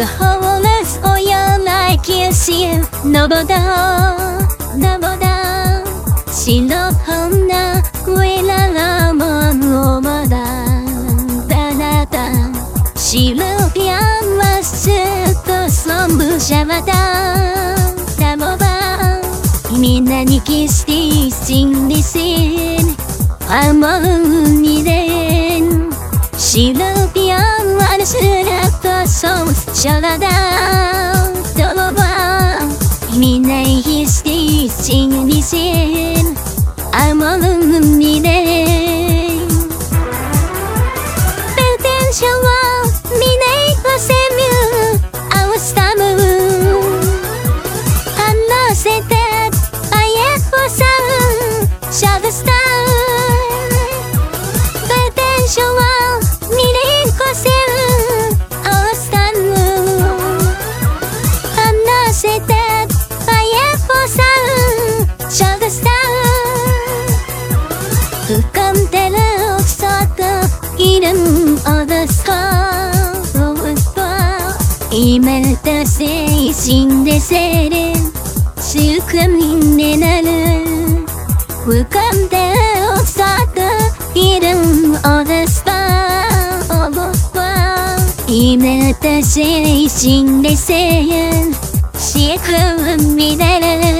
the wholeness of your like is you のぼだのぼだ白女ウェララモンをまだだなた白ピアンはずっと存分シャワだだもばみんなにキスティーシンリシンアモンにでん白ピアンはずっと songs shut down Don't over 意味ないヒスティー Singing this in I'm all alone Çantalar uçsakta ilim adaskan Imelda içinde serin Şıkkım innenalı Vıkamda uçsakta ilim adaskan Adaskan Imelda içinde serin Şıkkım innenalı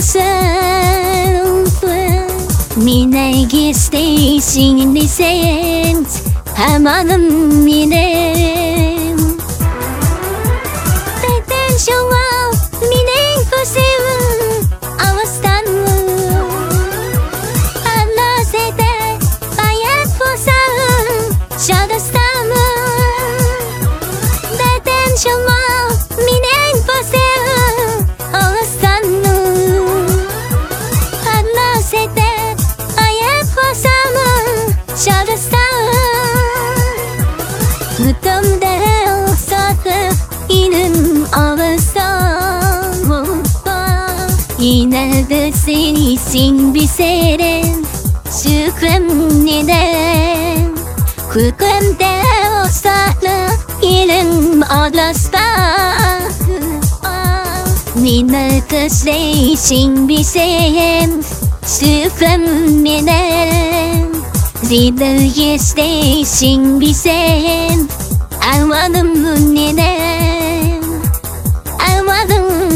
yourself. Minegi station in the sands. Hamanım yine. Canım ağlasa hoppa. Yine de senin bir seyrem. Şükrüm neden? Kırkım de olsa Yerim ağlasa Yine de senin için bir seyrem. Şükrüm neden? Zidar yesteşin bir sen Armanım neden? மதுவும்